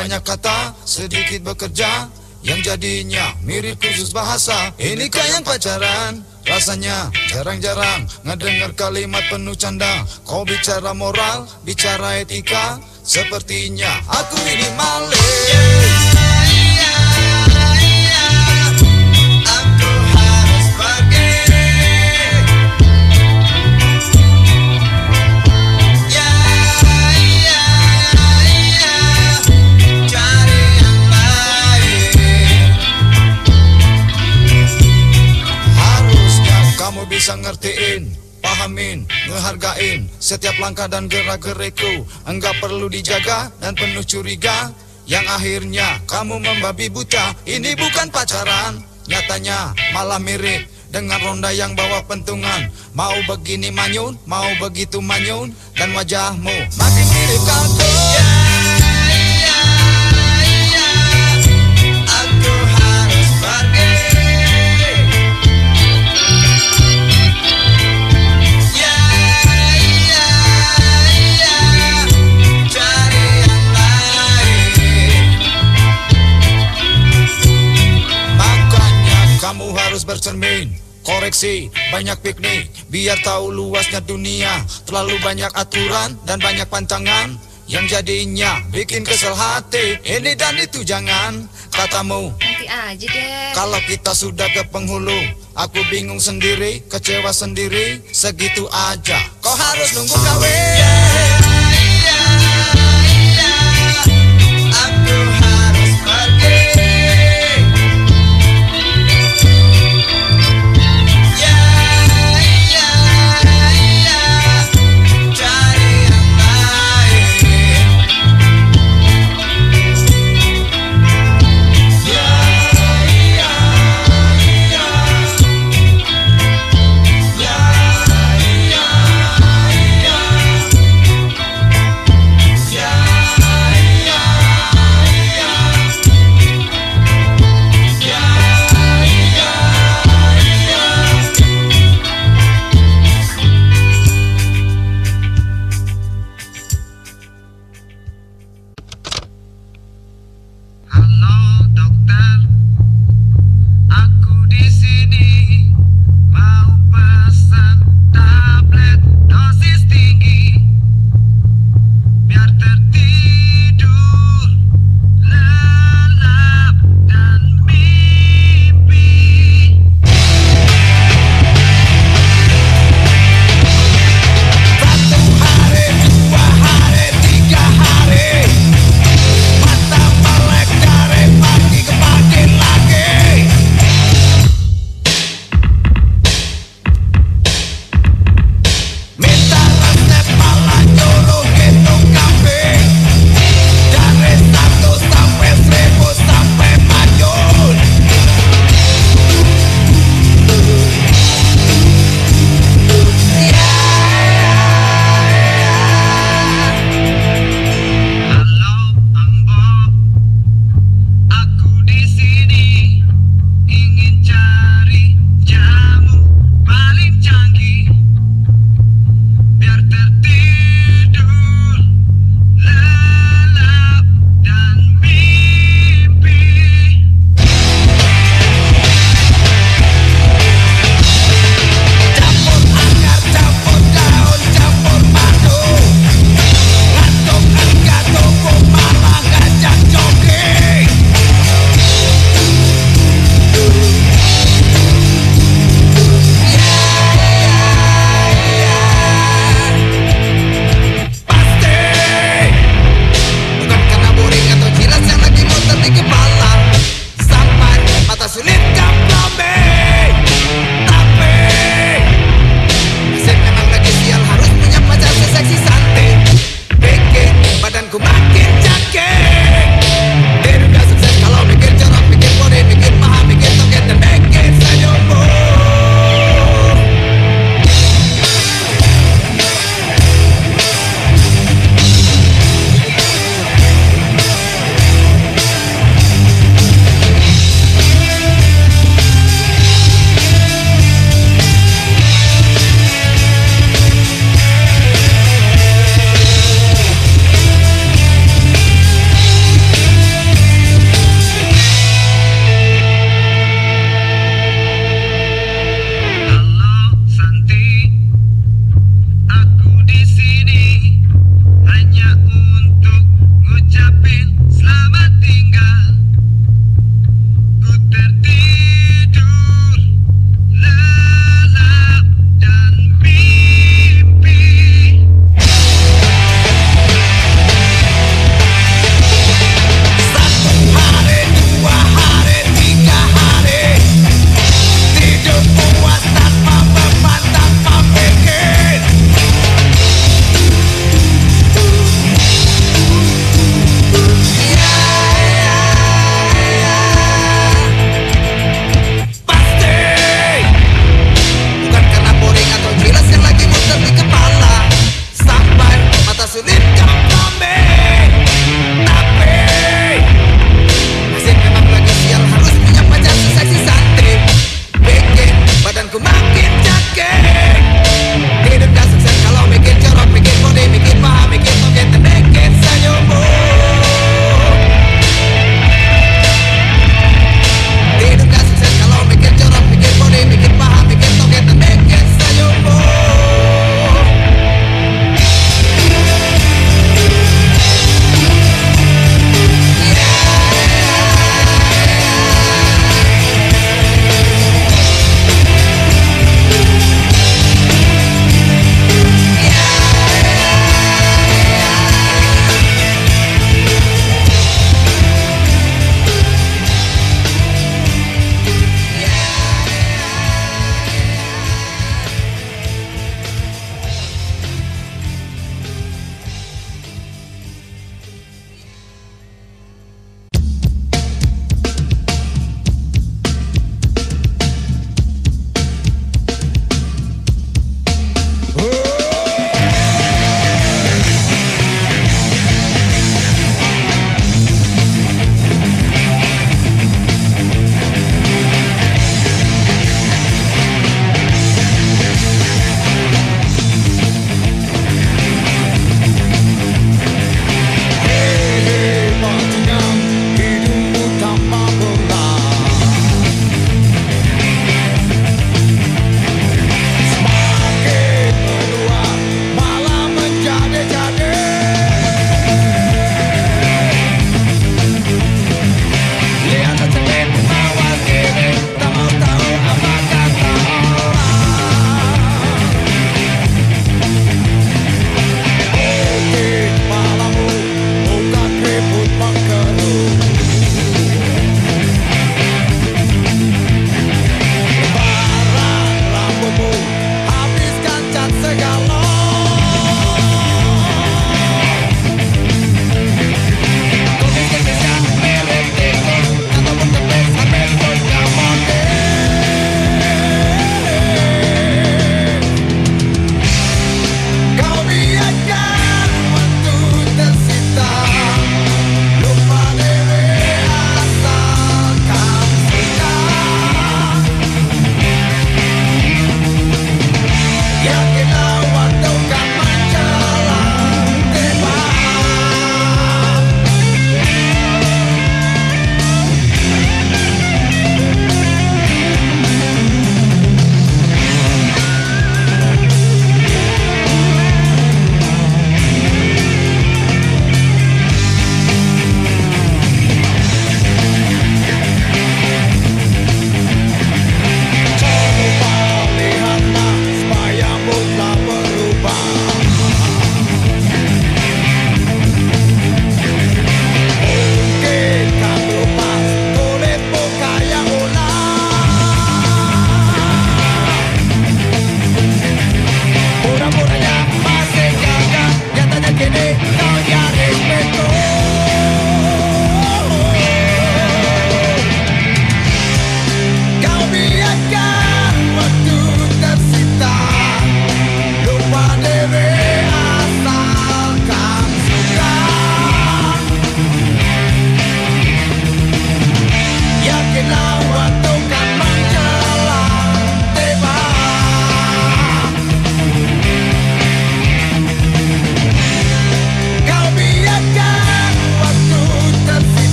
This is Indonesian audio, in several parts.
banyak kata, sedikit bekerja Yang jadinya mirip khusus bahasa. Inikah yang pacaran? Rasanya jarang-jarang ngedengar kalimat penuh canda. Kau bicara moral, bicara etika Sepertinya aku ini maling bisa ngertiin Pahamin, ngehargain Setiap langkah dan gerak-gerikku. Enggak perlu dijaga dan penuh curiga. Yang akhirnya kamu membabi buta. Ini bukan pacaran Nyatanya malah mirip dengan ronda yang bawa pentungan. Mau begini manyun, mau begitu manyun Dan wajahmu makin mirip kalkun harus bercermin. Koreksi, banyak piknik. Biar tahu luasnya dunia. Terlalu banyak aturan dan banyak pantangan. Yang jadinya bikin kesel hati. Ini dan itu jangan. Katamu, Nanti aja deh. kalau kita sudah ke penghulu Aku bingung sendiri, kecewa sendiri. Segitu aja. Kau harus nunggu kawin. Aku harus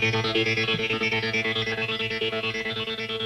Thank you.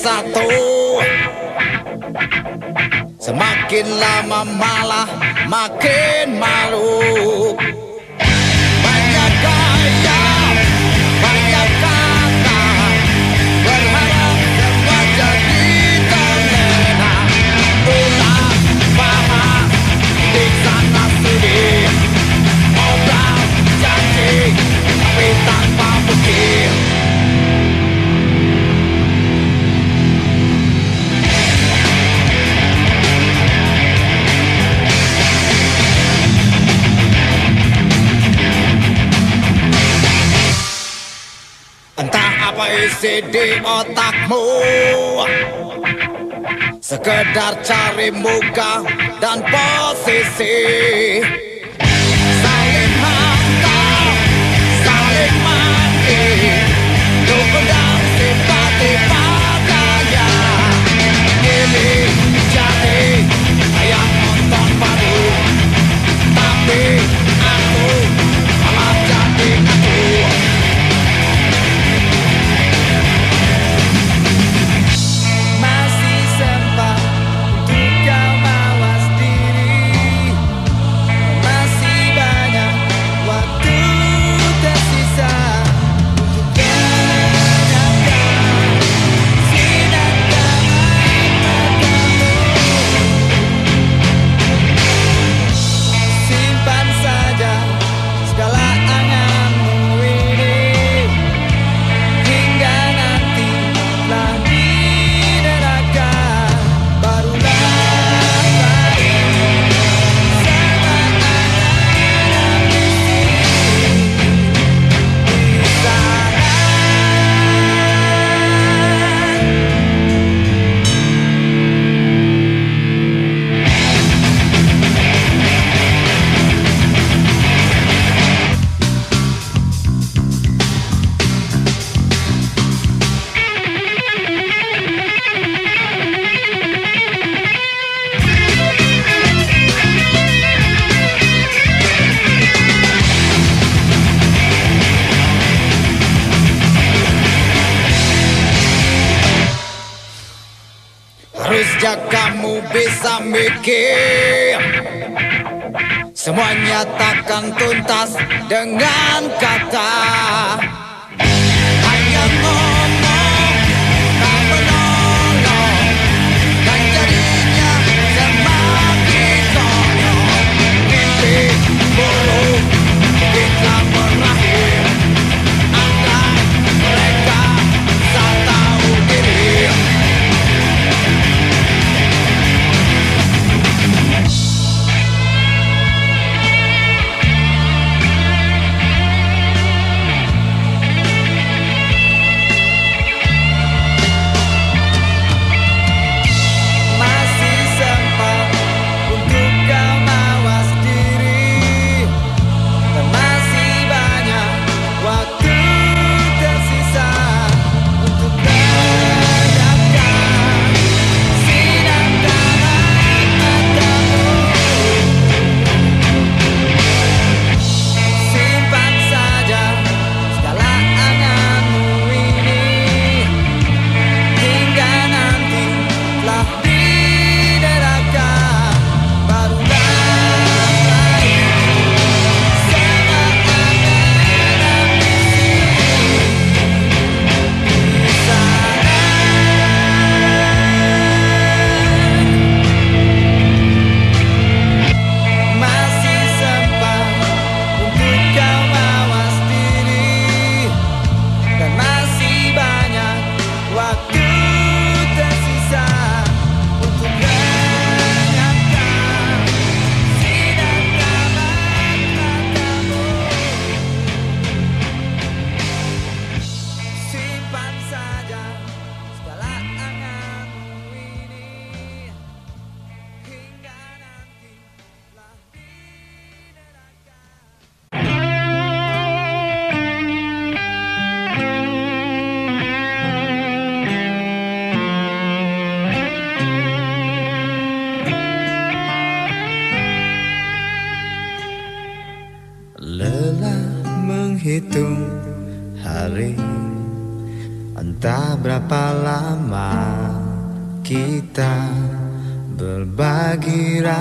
satu. Semakin lama malah makin masih di otakmu. Sekedar cari muka dan posisi.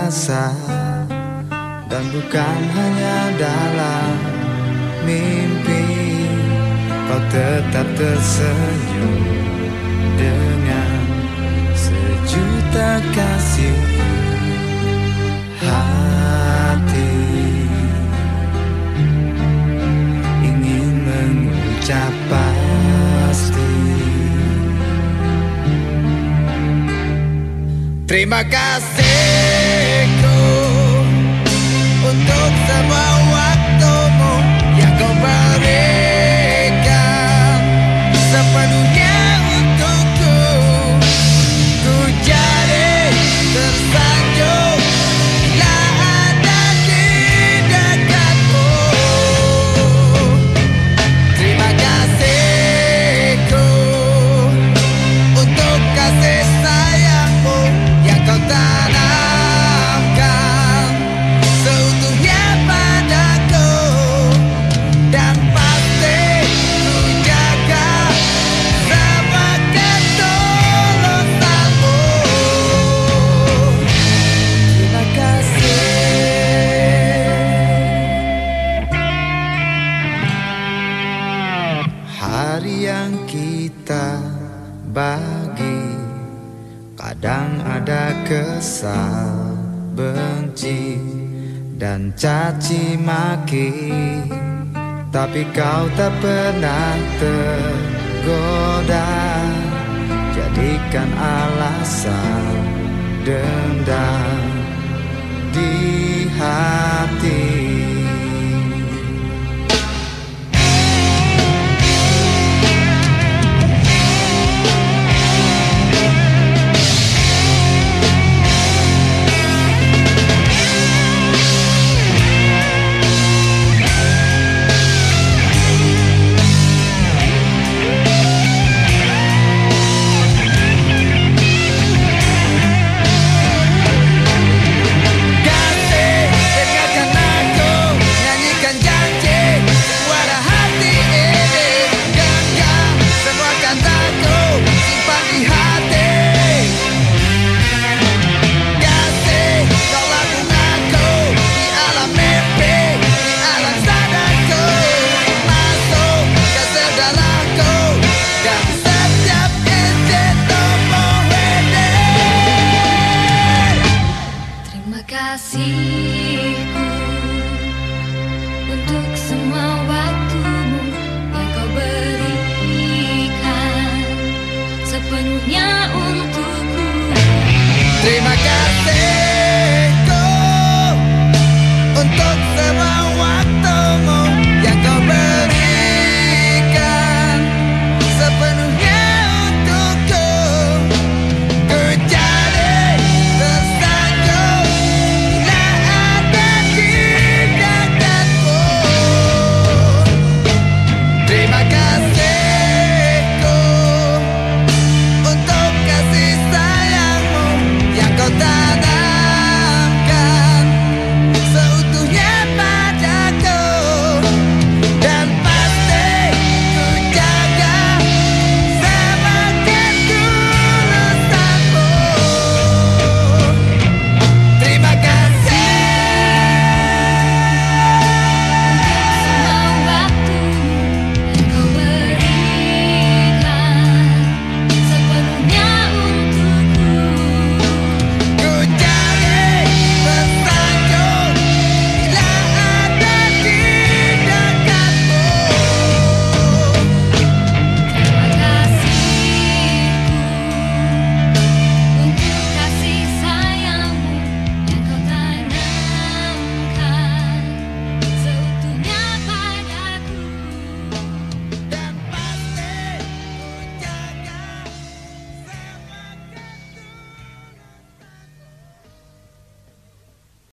rasa dan bukan hanya dalam mimpi. Kau tetap tersenyum dengan sejuta kasih. Terima kasihku untuk semua